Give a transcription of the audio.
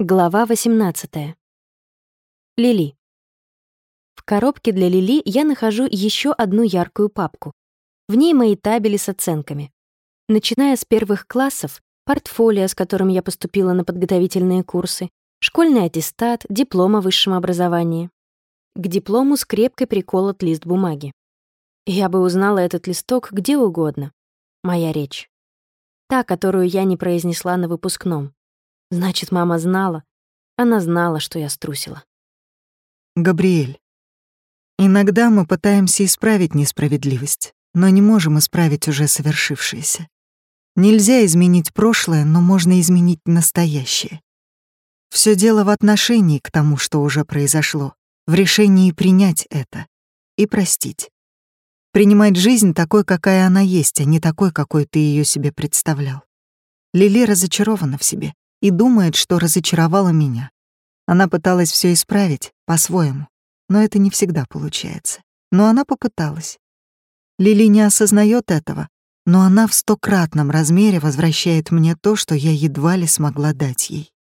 Глава 18. Лили. В коробке для Лили я нахожу еще одну яркую папку. В ней мои табели с оценками. Начиная с первых классов, портфолио, с которым я поступила на подготовительные курсы, школьный аттестат, диплом о высшем образовании. К диплому скрепкой приколот лист бумаги. Я бы узнала этот листок где угодно. Моя речь. Та, которую я не произнесла на выпускном. Значит, мама знала. Она знала, что я струсила. Габриэль, иногда мы пытаемся исправить несправедливость, но не можем исправить уже совершившееся. Нельзя изменить прошлое, но можно изменить настоящее. Все дело в отношении к тому, что уже произошло, в решении принять это и простить. Принимать жизнь такой, какая она есть, а не такой, какой ты ее себе представлял. Лили разочарована в себе и думает, что разочаровала меня. Она пыталась все исправить по-своему, но это не всегда получается. Но она попыталась. Лили не осознает этого, но она в стократном размере возвращает мне то, что я едва ли смогла дать ей.